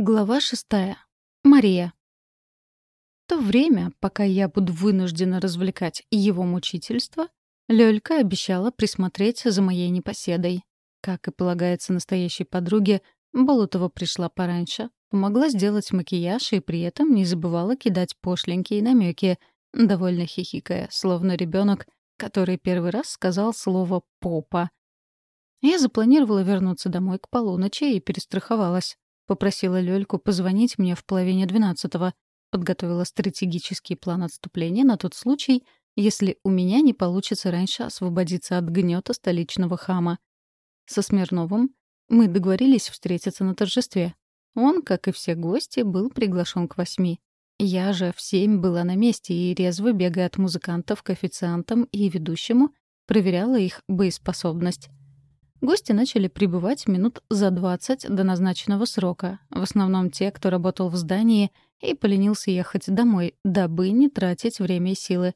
Глава шестая. Мария. То время, пока я буду вынуждена развлекать его мучительство, Лёлька обещала присмотреть за моей непоседой. Как и полагается настоящей подруге, Болотова пришла пораньше, помогла сделать макияж и при этом не забывала кидать пошленькие намеки, довольно хихикая, словно ребенок, который первый раз сказал слово «попа». Я запланировала вернуться домой к полуночи и перестраховалась. Попросила Лёльку позвонить мне в половине двенадцатого. Подготовила стратегический план отступления на тот случай, если у меня не получится раньше освободиться от гнета столичного хама. Со Смирновым мы договорились встретиться на торжестве. Он, как и все гости, был приглашен к восьми. Я же в семь была на месте и, резво бегая от музыкантов к официантам и ведущему, проверяла их боеспособность. Гости начали прибывать минут за 20 до назначенного срока. В основном те, кто работал в здании и поленился ехать домой, дабы не тратить время и силы.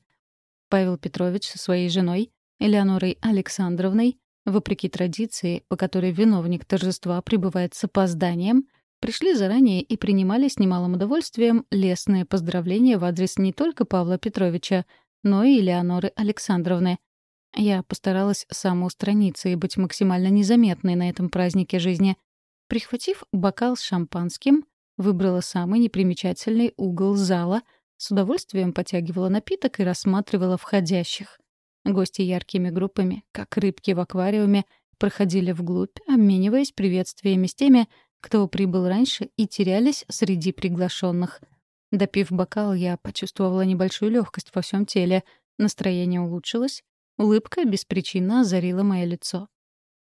Павел Петрович со своей женой, Элеонорой Александровной, вопреки традиции, по которой виновник торжества прибывает с опозданием, пришли заранее и принимали с немалым удовольствием лестные поздравления в адрес не только Павла Петровича, но и Элеоноры Александровны — я постаралась самоустраниться и быть максимально незаметной на этом празднике жизни. Прихватив бокал с шампанским, выбрала самый непримечательный угол зала, с удовольствием потягивала напиток и рассматривала входящих. Гости яркими группами, как рыбки в аквариуме, проходили вглубь, обмениваясь приветствиями с теми, кто прибыл раньше, и терялись среди приглашенных. Допив бокал, я почувствовала небольшую легкость во всем теле, настроение улучшилось, Улыбка беспричинно озарила мое лицо.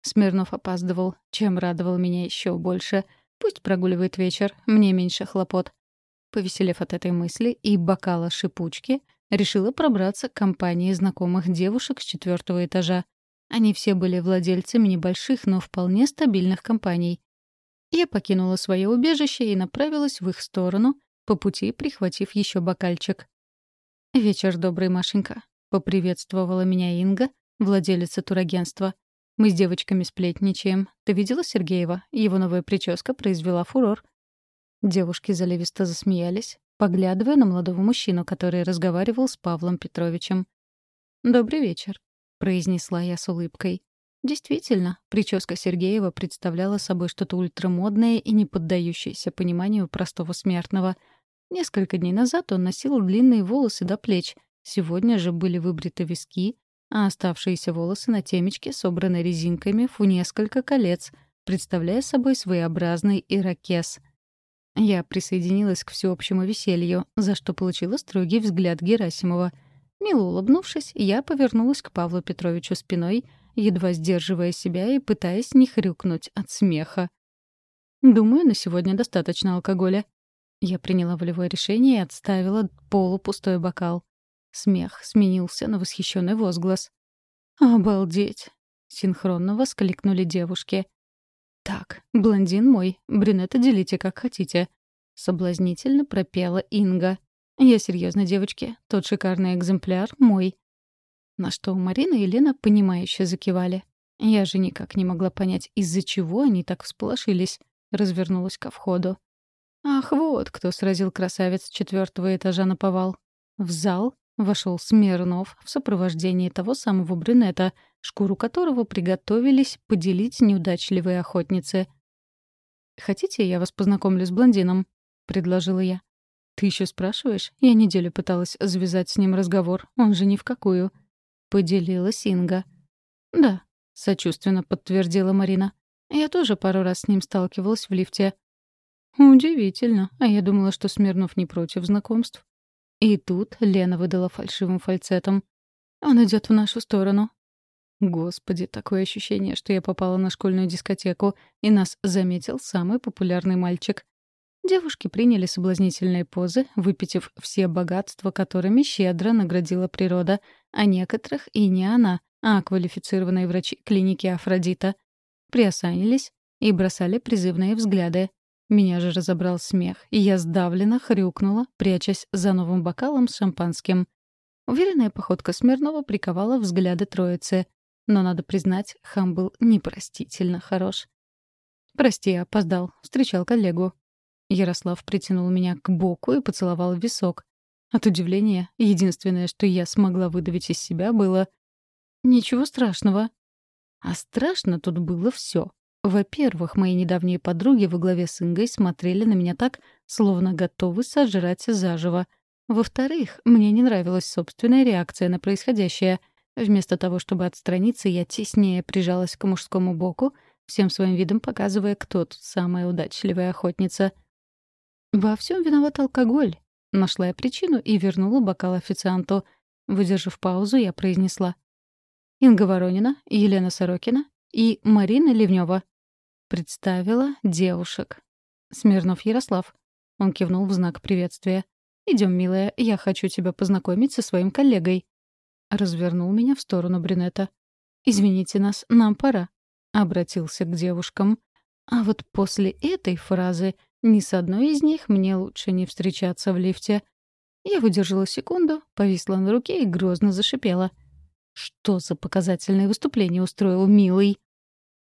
Смирнов опаздывал, чем радовал меня еще больше. Пусть прогуливает вечер, мне меньше хлопот. Повеселев от этой мысли и бокала шипучки, решила пробраться к компании знакомых девушек с четвертого этажа. Они все были владельцами небольших, но вполне стабильных компаний. Я покинула свое убежище и направилась в их сторону, по пути прихватив еще бокальчик. «Вечер добрый, Машенька. Поприветствовала меня Инга, владелица турагентства. Мы с девочками сплетничаем. Ты видела Сергеева? Его новая прическа произвела фурор. Девушки заливисто засмеялись, поглядывая на молодого мужчину, который разговаривал с Павлом Петровичем. «Добрый вечер», — произнесла я с улыбкой. Действительно, прическа Сергеева представляла собой что-то ультрамодное и не поддающееся пониманию простого смертного. Несколько дней назад он носил длинные волосы до плеч, Сегодня же были выбриты виски, а оставшиеся волосы на темечке собраны резинками в несколько колец, представляя собой своеобразный ирокез. Я присоединилась к всеобщему веселью, за что получила строгий взгляд Герасимова. Мило улыбнувшись, я повернулась к Павлу Петровичу спиной, едва сдерживая себя и пытаясь не хрюкнуть от смеха. «Думаю, на сегодня достаточно алкоголя». Я приняла волевое решение и отставила полупустой бокал. Смех сменился на восхищенный возглас. «Обалдеть!» — синхронно воскликнули девушки. «Так, блондин мой, брюнета делите как хотите», — соблазнительно пропела Инга. «Я серьезно, девочки, тот шикарный экземпляр мой». На что Марина и Лена понимающе закивали. Я же никак не могла понять, из-за чего они так всполошились. Развернулась ко входу. Ах, вот кто сразил красавец четвертого этажа на повал. В зал Вошел Смирнов в сопровождении того самого брюнета, шкуру которого приготовились поделить неудачливые охотницы. «Хотите, я вас познакомлю с блондином?» — предложила я. «Ты еще спрашиваешь? Я неделю пыталась завязать с ним разговор. Он же ни в какую». Поделилась Инга. «Да», — сочувственно подтвердила Марина. «Я тоже пару раз с ним сталкивалась в лифте». «Удивительно. А я думала, что Смирнов не против знакомств». И тут Лена выдала фальшивым фальцетом. «Он идет в нашу сторону». Господи, такое ощущение, что я попала на школьную дискотеку, и нас заметил самый популярный мальчик. Девушки приняли соблазнительные позы, выпитив все богатства, которыми щедро наградила природа, а некоторых и не она, а квалифицированные врачи клиники Афродита. Приосанились и бросали призывные взгляды. Меня же разобрал смех, и я сдавленно хрюкнула, прячась за новым бокалом с шампанским. Уверенная походка Смирнова приковала взгляды троицы. Но, надо признать, хам был непростительно хорош. «Прости, опоздал. Встречал коллегу». Ярослав притянул меня к боку и поцеловал в висок. От удивления, единственное, что я смогла выдавить из себя, было «Ничего страшного». А страшно тут было все. Во-первых, мои недавние подруги во главе с Ингой смотрели на меня так, словно готовы сожрать заживо. Во-вторых, мне не нравилась собственная реакция на происходящее. Вместо того, чтобы отстраниться, я теснее прижалась к мужскому боку, всем своим видом показывая, кто тут самая удачливая охотница. Во всем виноват алкоголь. Нашла я причину и вернула бокал официанту. Выдержав паузу, я произнесла. Инга Воронина, Елена Сорокина и Марина Ливнева. Представила девушек. Смирнов Ярослав. Он кивнул в знак приветствия. «Идем, милая, я хочу тебя познакомить со своим коллегой». Развернул меня в сторону брюнета. «Извините нас, нам пора», — обратился к девушкам. А вот после этой фразы ни с одной из них мне лучше не встречаться в лифте. Я выдержала секунду, повисла на руке и грозно зашипела. «Что за показательное выступление устроил милый?»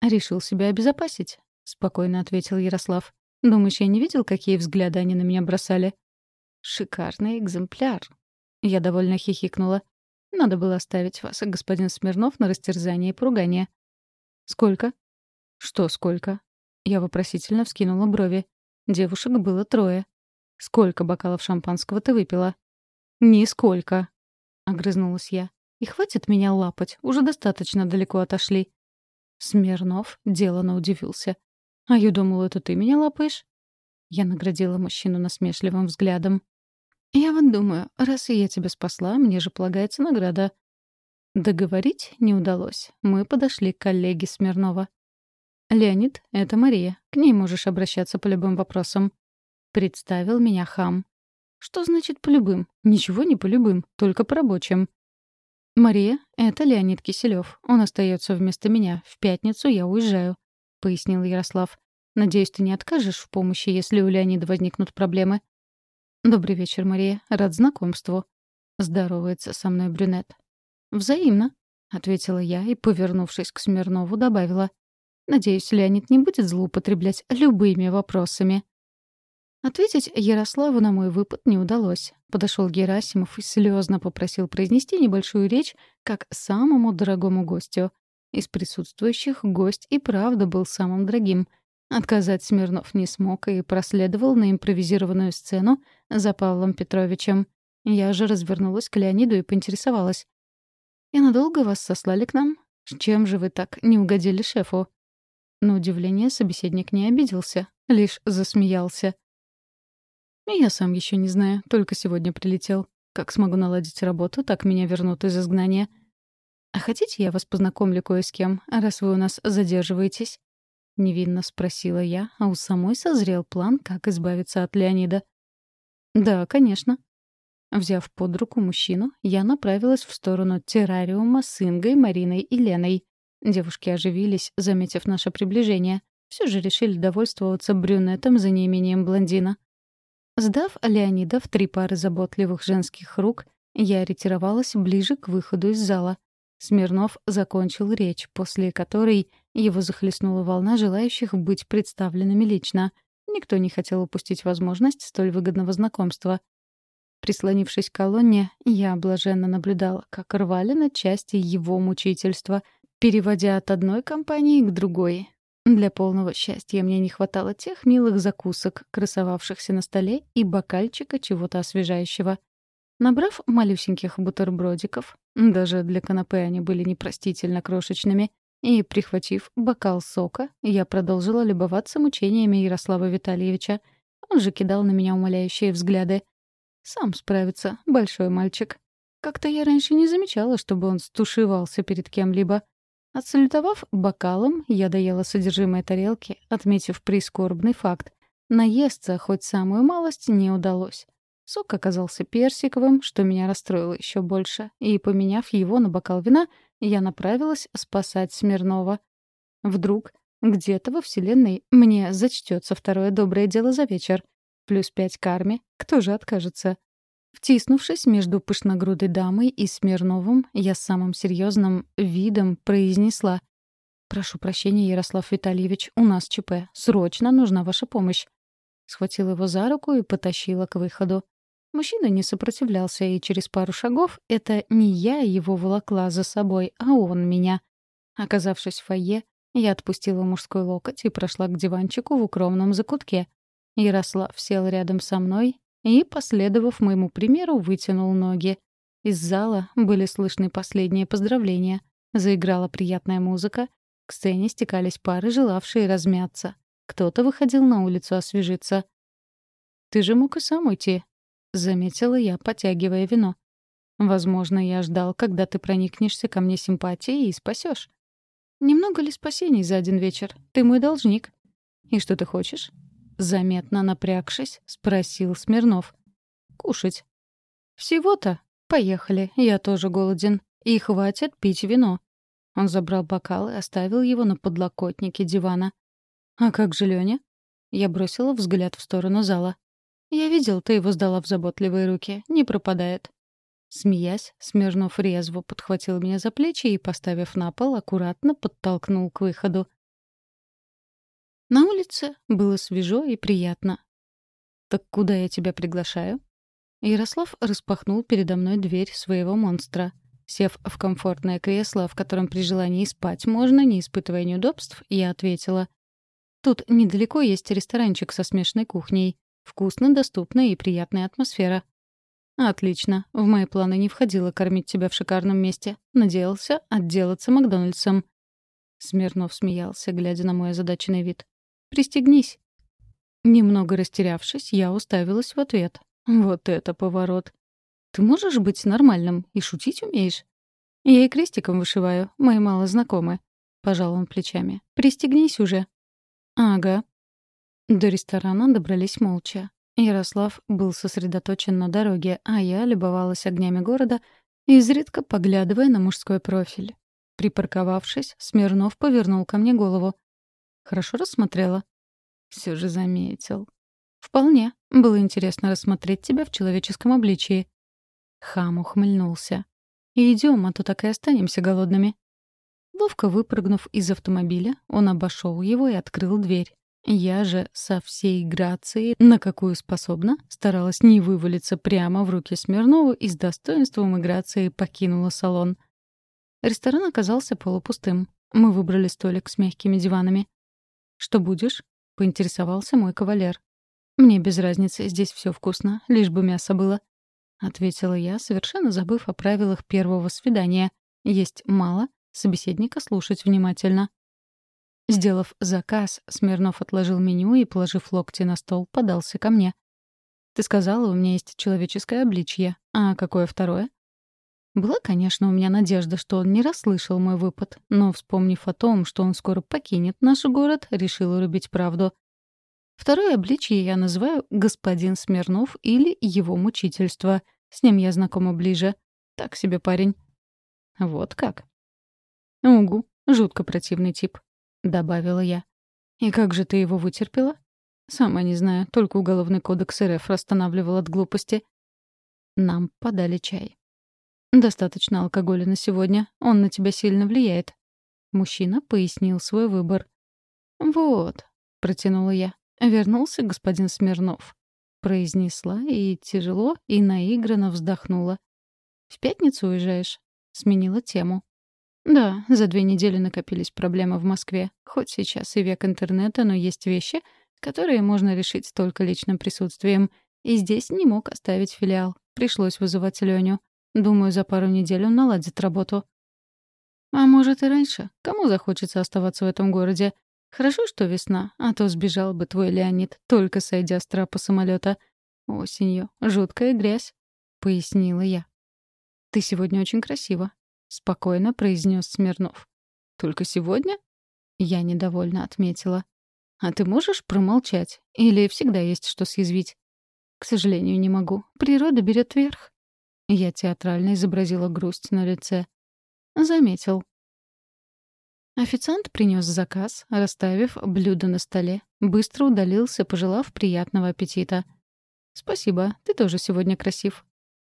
«Решил себя обезопасить», — спокойно ответил Ярослав. «Думаешь, я не видел, какие взгляды они на меня бросали?» «Шикарный экземпляр». Я довольно хихикнула. «Надо было оставить вас, господин Смирнов, на растерзание и поругание». «Сколько?» «Что сколько?» Я вопросительно вскинула брови. Девушек было трое. «Сколько бокалов шампанского ты выпила?» «Нисколько», — огрызнулась я. «И хватит меня лапать, уже достаточно далеко отошли». Смирнов делано удивился. «А я думал, это ты меня лапаешь?» Я наградила мужчину насмешливым взглядом. «Я вот думаю, раз я тебя спасла, мне же полагается награда». Договорить не удалось. Мы подошли к коллеге Смирнова. «Леонид, это Мария. К ней можешь обращаться по любым вопросам». Представил меня хам. «Что значит по любым? Ничего не по любым, только по рабочим». «Мария, это Леонид Киселев. Он остается вместо меня. В пятницу я уезжаю», — пояснил Ярослав. «Надеюсь, ты не откажешь в помощи, если у Леонида возникнут проблемы?» «Добрый вечер, Мария. Рад знакомству». Здоровается со мной брюнет. «Взаимно», — ответила я и, повернувшись к Смирнову, добавила. «Надеюсь, Леонид не будет злоупотреблять любыми вопросами». Ответить Ярославу на мой выпад не удалось. Подошел Герасимов и слезно попросил произнести небольшую речь как самому дорогому гостю. Из присутствующих гость и правда был самым дорогим. Отказать Смирнов не смог и проследовал на импровизированную сцену за Павлом Петровичем. Я же развернулась к Леониду и поинтересовалась. «И надолго вас сослали к нам? Чем же вы так не угодили шефу?» На удивление собеседник не обиделся, лишь засмеялся. «Я сам еще не знаю, только сегодня прилетел. Как смогу наладить работу, так меня вернут из изгнания. А хотите, я вас познакомлю кое с кем, раз вы у нас задерживаетесь?» Невинно спросила я, а у самой созрел план, как избавиться от Леонида. «Да, конечно». Взяв под руку мужчину, я направилась в сторону террариума с Ингой, Мариной и Леной. Девушки оживились, заметив наше приближение. Все же решили довольствоваться брюнетом за неимением блондина. Сдав Леонида в три пары заботливых женских рук, я ретировалась ближе к выходу из зала. Смирнов закончил речь, после которой его захлестнула волна желающих быть представленными лично. Никто не хотел упустить возможность столь выгодного знакомства. Прислонившись к колонне, я блаженно наблюдала, как рвали на части его мучительства, переводя от одной компании к другой. Для полного счастья мне не хватало тех милых закусок, красовавшихся на столе, и бокальчика чего-то освежающего. Набрав малюсеньких бутербродиков, даже для канапе они были непростительно крошечными, и, прихватив бокал сока, я продолжила любоваться мучениями Ярослава Витальевича. Он же кидал на меня умоляющие взгляды. Сам справится, большой мальчик. Как-то я раньше не замечала, чтобы он стушевался перед кем-либо. Отсалютовав бокалом, я доела содержимое тарелки, отметив прискорбный факт. Наесться хоть самую малость не удалось. Сок оказался персиковым, что меня расстроило еще больше, и, поменяв его на бокал вина, я направилась спасать Смирнова. Вдруг где-то во Вселенной мне зачтется второе доброе дело за вечер. Плюс пять карме. Кто же откажется? Втиснувшись между пышногрудой дамой и Смирновым, я самым серьезным видом произнесла. «Прошу прощения, Ярослав Витальевич, у нас ЧП. Срочно нужна ваша помощь». Схватила его за руку и потащила к выходу. Мужчина не сопротивлялся, и через пару шагов это не я его волокла за собой, а он меня. Оказавшись в фойе, я отпустила мужской локоть и прошла к диванчику в укромном закутке. Ярослав сел рядом со мной и, последовав моему примеру, вытянул ноги. Из зала были слышны последние поздравления. Заиграла приятная музыка. К сцене стекались пары, желавшие размяться. Кто-то выходил на улицу освежиться. «Ты же мог и сам уйти», — заметила я, потягивая вино. «Возможно, я ждал, когда ты проникнешься ко мне симпатией и спасешь. Немного ли спасений за один вечер? Ты мой должник. И что ты хочешь? Заметно напрягшись, спросил Смирнов. Кушать. Всего-то. Поехали, я тоже голоден. И хватит пить вино. Он забрал бокал и оставил его на подлокотнике дивана. «А как же Лёня?» Я бросила взгляд в сторону зала. «Я видел, ты его сдала в заботливые руки. Не пропадает». Смеясь, Смирнов резво подхватил меня за плечи и, поставив на пол, аккуратно подтолкнул к выходу. На улице было свежо и приятно. «Так куда я тебя приглашаю?» Ярослав распахнул передо мной дверь своего монстра. Сев в комфортное кресло, в котором при желании спать можно, не испытывая неудобств, я ответила. «Тут недалеко есть ресторанчик со смешанной кухней. Вкусно, доступно и приятная атмосфера. «Отлично. В мои планы не входило кормить тебя в шикарном месте. Надеялся отделаться Макдональдсом». Смирнов смеялся, глядя на мой озадаченный вид. «Пристегнись». Немного растерявшись, я уставилась в ответ. «Вот это поворот. Ты можешь быть нормальным и шутить умеешь?» «Я и крестиком вышиваю, мои мало знакомы». Пожал он плечами. «Пристегнись уже». «Ага». До ресторана добрались молча. Ярослав был сосредоточен на дороге, а я любовалась огнями города, изредка поглядывая на мужской профиль. Припарковавшись, Смирнов повернул ко мне голову. «Хорошо рассмотрела?» Все же заметил. «Вполне. Было интересно рассмотреть тебя в человеческом обличии». Хам ухмыльнулся. «Идем, а то так и останемся голодными». Ловко выпрыгнув из автомобиля, он обошел его и открыл дверь. Я же со всей грацией, на какую способна, старалась не вывалиться прямо в руки Смирнову и с достоинством и грацией покинула салон. Ресторан оказался полупустым. Мы выбрали столик с мягкими диванами. «Что будешь?» — поинтересовался мой кавалер. «Мне без разницы, здесь все вкусно, лишь бы мясо было», — ответила я, совершенно забыв о правилах первого свидания. Есть мало, собеседника слушать внимательно. Сделав заказ, Смирнов отложил меню и, положив локти на стол, подался ко мне. «Ты сказала, у меня есть человеческое обличье. А какое второе?» Была, конечно, у меня надежда, что он не расслышал мой выпад, но, вспомнив о том, что он скоро покинет наш город, решил урубить правду. Второе обличье я называю «господин Смирнов» или «его мучительство». С ним я знакома ближе. Так себе парень. Вот как. Угу, жутко противный тип. — добавила я. «И как же ты его вытерпела?» «Сама не знаю, только уголовный кодекс РФ останавливал от глупости». Нам подали чай. «Достаточно алкоголя на сегодня. Он на тебя сильно влияет». Мужчина пояснил свой выбор. «Вот», — протянула я, — «вернулся господин Смирнов». Произнесла и тяжело, и наигранно вздохнула. «В пятницу уезжаешь?» — сменила тему. Да, за две недели накопились проблемы в Москве. Хоть сейчас и век интернета, но есть вещи, которые можно решить только личным присутствием. И здесь не мог оставить филиал. Пришлось вызывать Леню. Думаю, за пару недель он наладит работу. А может и раньше. Кому захочется оставаться в этом городе? Хорошо, что весна, а то сбежал бы твой Леонид, только сойдя с трапа самолета. Осенью. Жуткая грязь, — пояснила я. Ты сегодня очень красива. — спокойно произнес Смирнов. «Только сегодня?» Я недовольно отметила. «А ты можешь промолчать? Или всегда есть что съязвить?» «К сожалению, не могу. Природа берет верх». Я театрально изобразила грусть на лице. «Заметил». Официант принес заказ, расставив блюдо на столе. Быстро удалился, пожелав приятного аппетита. «Спасибо, ты тоже сегодня красив»,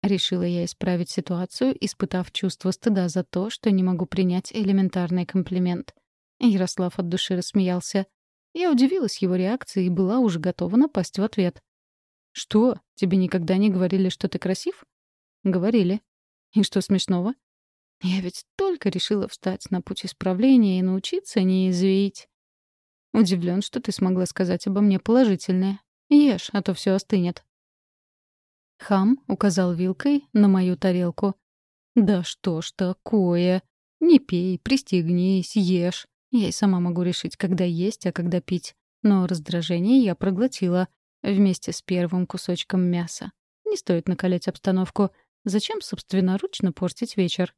Решила я исправить ситуацию, испытав чувство стыда за то, что не могу принять элементарный комплимент. Ярослав от души рассмеялся. Я удивилась его реакции и была уже готова напасть в ответ. «Что? Тебе никогда не говорили, что ты красив?» «Говорили. И что смешного?» «Я ведь только решила встать на путь исправления и научиться не извеять». Удивлен, что ты смогла сказать обо мне положительное. Ешь, а то все остынет. Хам указал вилкой на мою тарелку. «Да что ж такое? Не пей, пристегнись, ешь. Я и сама могу решить, когда есть, а когда пить. Но раздражение я проглотила вместе с первым кусочком мяса. Не стоит накалять обстановку. Зачем собственноручно портить вечер?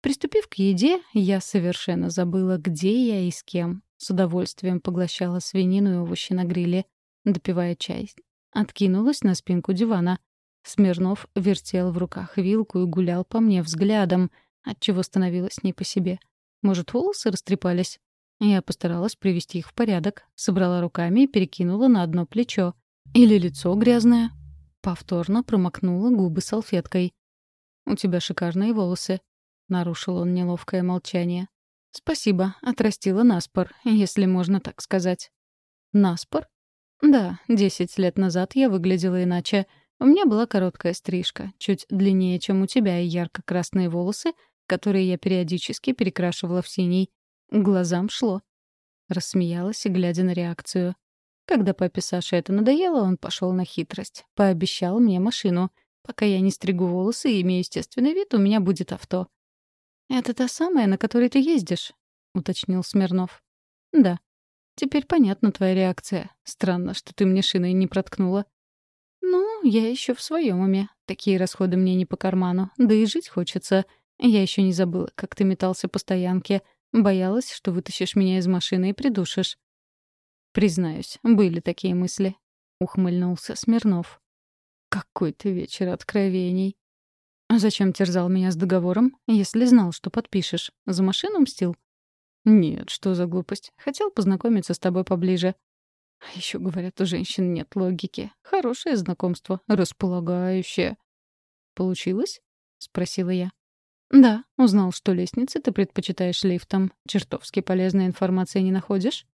Приступив к еде, я совершенно забыла, где я и с кем. С удовольствием поглощала свинину и овощи на гриле, допивая чай. Откинулась на спинку дивана. Смирнов вертел в руках вилку и гулял по мне взглядом, отчего становилось не по себе. Может, волосы растрепались? Я постаралась привести их в порядок, собрала руками и перекинула на одно плечо. Или лицо грязное. Повторно промокнула губы салфеткой. «У тебя шикарные волосы», — нарушил он неловкое молчание. «Спасибо, отрастила наспор, если можно так сказать». «Наспор?» «Да, десять лет назад я выглядела иначе. У меня была короткая стрижка, чуть длиннее, чем у тебя, и ярко-красные волосы, которые я периодически перекрашивала в синий. Глазам шло». Рассмеялась, глядя на реакцию. Когда папе Саше это надоело, он пошел на хитрость. Пообещал мне машину. Пока я не стригу волосы и имею естественный вид, у меня будет авто. «Это та самая, на которой ты ездишь?» — уточнил Смирнов. «Да. Теперь понятна твоя реакция. Странно, что ты мне шиной не проткнула». «Ну, я еще в своем уме. Такие расходы мне не по карману. Да и жить хочется. Я еще не забыла, как ты метался по стоянке. Боялась, что вытащишь меня из машины и придушишь». «Признаюсь, были такие мысли», — ухмыльнулся Смирнов. «Какой ты вечер откровений!» А «Зачем терзал меня с договором, если знал, что подпишешь? За машину мстил?» «Нет, что за глупость. Хотел познакомиться с тобой поближе». А еще говорят, у женщин нет логики. Хорошее знакомство, располагающее. «Получилось?» — спросила я. «Да, узнал, что лестницы ты предпочитаешь лифтом. Чертовски полезной информации не находишь?»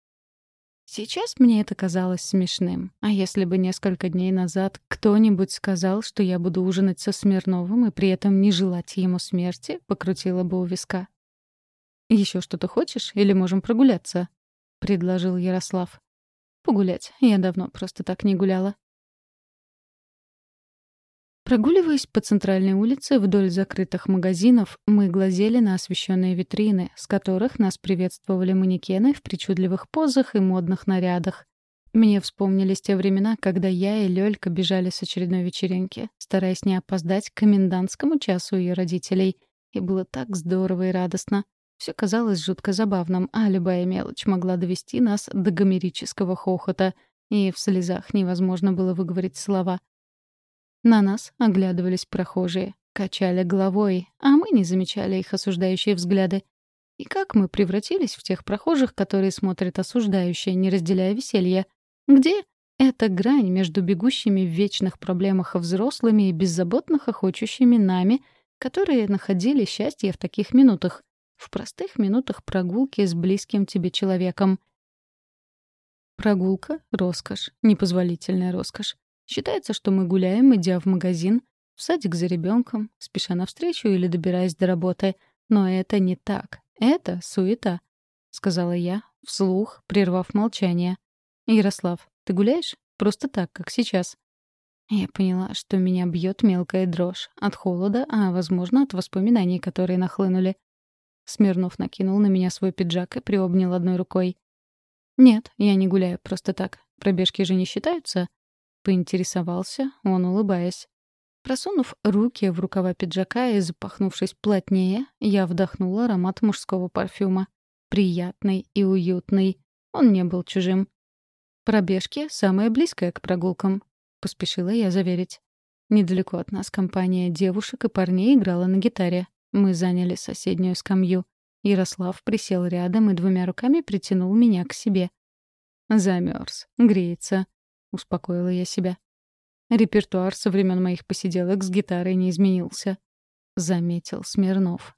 Сейчас мне это казалось смешным. А если бы несколько дней назад кто-нибудь сказал, что я буду ужинать со Смирновым и при этом не желать ему смерти, покрутила бы у виска. «Еще что-то хочешь? Или можем прогуляться?» — предложил Ярослав. «Погулять. Я давно просто так не гуляла». Прогуливаясь по центральной улице вдоль закрытых магазинов, мы глазели на освещенные витрины, с которых нас приветствовали манекены в причудливых позах и модных нарядах. Мне вспомнились те времена, когда я и Лёлька бежали с очередной вечеринки, стараясь не опоздать к комендантскому часу ее родителей. И было так здорово и радостно. Все казалось жутко забавным, а любая мелочь могла довести нас до гомерического хохота, и в слезах невозможно было выговорить слова — на нас оглядывались прохожие, качали головой, а мы не замечали их осуждающие взгляды. И как мы превратились в тех прохожих, которые смотрят осуждающие, не разделяя веселье? Где эта грань между бегущими в вечных проблемах взрослыми и беззаботно хохочущими нами, которые находили счастье в таких минутах, в простых минутах прогулки с близким тебе человеком? Прогулка — роскошь, непозволительная роскошь. Считается, что мы гуляем, идя в магазин, в садик за ребенком, спеша навстречу или добираясь до работы. Но это не так. Это суета, — сказала я, вслух, прервав молчание. «Ярослав, ты гуляешь? Просто так, как сейчас». Я поняла, что меня бьет мелкая дрожь. От холода, а, возможно, от воспоминаний, которые нахлынули. Смирнов накинул на меня свой пиджак и приобнял одной рукой. «Нет, я не гуляю просто так. Пробежки же не считаются?» Поинтересовался он, улыбаясь. Просунув руки в рукава пиджака и запахнувшись плотнее, я вдохнула аромат мужского парфюма. Приятный и уютный. Он не был чужим. «Пробежки — самое близкое к прогулкам», — поспешила я заверить. Недалеко от нас компания девушек и парней играла на гитаре. Мы заняли соседнюю скамью. Ярослав присел рядом и двумя руками притянул меня к себе. Замерз, греется. — успокоила я себя. Репертуар со времен моих посиделок с гитарой не изменился. Заметил Смирнов.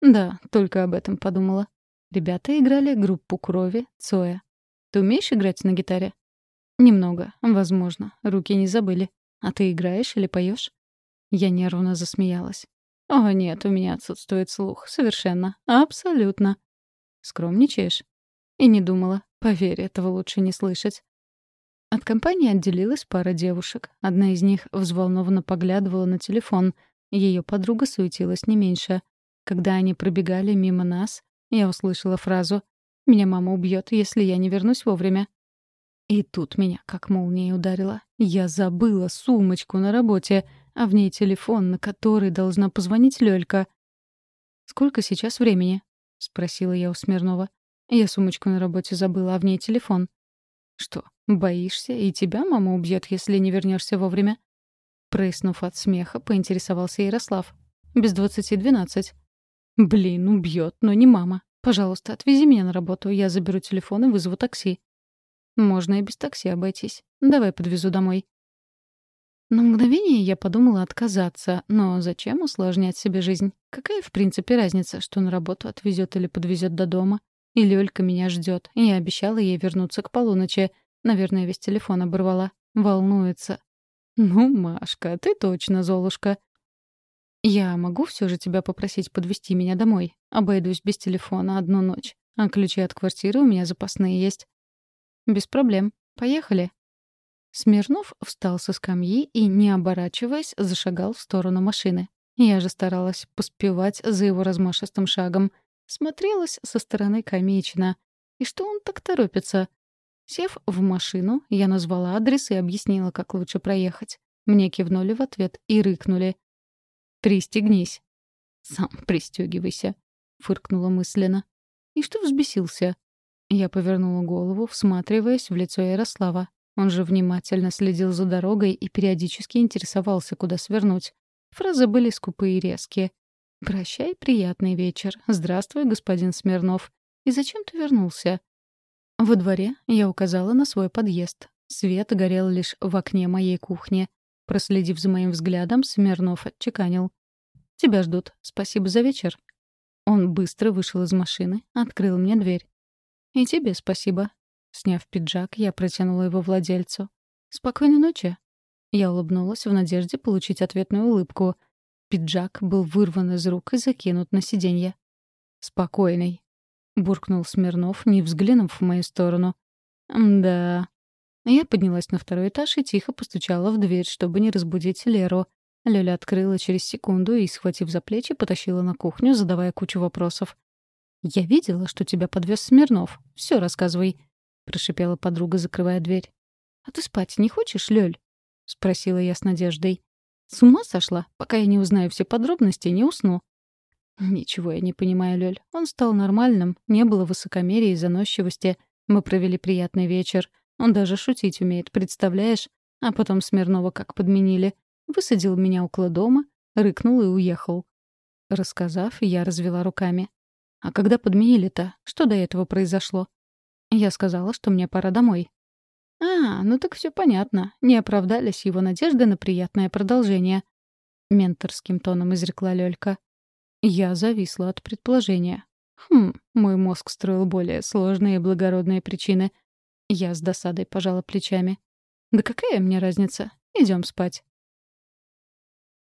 Да, только об этом подумала. Ребята играли группу крови Цоя. Ты умеешь играть на гитаре?» «Немного, возможно. Руки не забыли. А ты играешь или поешь? Я нервно засмеялась. «О, нет, у меня отсутствует слух. Совершенно. Абсолютно». «Скромничаешь?» И не думала. Поверь, этого лучше не слышать. От компании отделилась пара девушек. Одна из них взволнованно поглядывала на телефон. Ее подруга суетилась не меньше. Когда они пробегали мимо нас, я услышала фразу «Меня мама убьет, если я не вернусь вовремя». И тут меня как молнией ударило. Я забыла сумочку на работе, а в ней телефон, на который должна позвонить Лёлька. «Сколько сейчас времени?» — спросила я у Смирнова. Я сумочку на работе забыла, а в ней телефон. «Что, боишься, и тебя мама убьет, если не вернешься вовремя?» Прыснув от смеха, поинтересовался Ярослав. «Без двадцати двенадцать». «Блин, убьет, но не мама. Пожалуйста, отвези меня на работу, я заберу телефон и вызову такси». Можно и без такси обойтись. Давай подвезу домой. На мгновение я подумала отказаться, но зачем усложнять себе жизнь? Какая, в принципе, разница, что на работу отвезет или подвезет до дома? И Лёлька меня ждет. Я обещала ей вернуться к полуночи. Наверное, весь телефон оборвала. Волнуется. «Ну, Машка, ты точно Золушка». «Я могу все же тебя попросить подвести меня домой? Обойдусь без телефона одну ночь. А ключи от квартиры у меня запасные есть. «Без проблем. Поехали». Смирнов встал со скамьи и, не оборачиваясь, зашагал в сторону машины. Я же старалась поспевать за его размашистым шагом. Смотрелась со стороны комично. И что он так торопится? Сев в машину, я назвала адрес и объяснила, как лучше проехать. Мне кивнули в ответ и рыкнули. «Пристегнись». «Сам пристегивайся», — фыркнула мысленно. «И что взбесился? Я повернула голову, всматриваясь в лицо Ярослава. Он же внимательно следил за дорогой и периодически интересовался, куда свернуть. Фразы были скупые и резкие. «Прощай, приятный вечер. Здравствуй, господин Смирнов. И зачем ты вернулся?» Во дворе я указала на свой подъезд. Свет горел лишь в окне моей кухни. Проследив за моим взглядом, Смирнов отчеканил. «Тебя ждут. Спасибо за вечер». Он быстро вышел из машины, открыл мне дверь. «И тебе спасибо». Сняв пиджак, я протянула его владельцу. «Спокойной ночи». Я улыбнулась в надежде получить ответную улыбку. Пиджак был вырван из рук и закинут на сиденье. «Спокойный», — буркнул Смирнов, не взглянув в мою сторону. «Да». Я поднялась на второй этаж и тихо постучала в дверь, чтобы не разбудить Леру. Лёля открыла через секунду и, схватив за плечи, потащила на кухню, задавая кучу вопросов. «Я видела, что тебя подвез Смирнов. Все рассказывай», — прошипела подруга, закрывая дверь. «А ты спать не хочешь, Лёль?» — спросила я с надеждой. «С ума сошла? Пока я не узнаю все подробности, не усну». «Ничего я не понимаю, Лёль. Он стал нормальным, не было высокомерия и заносчивости. Мы провели приятный вечер. Он даже шутить умеет, представляешь? А потом Смирнова как подменили. Высадил меня около дома, рыкнул и уехал». Рассказав, я развела руками. А когда подменили-то, что до этого произошло? Я сказала, что мне пора домой. А, ну так все понятно. Не оправдались его надежды на приятное продолжение. Менторским тоном изрекла Лёлька. Я зависла от предположения. Хм, мой мозг строил более сложные и благородные причины. Я с досадой пожала плечами. Да какая мне разница? Идем спать.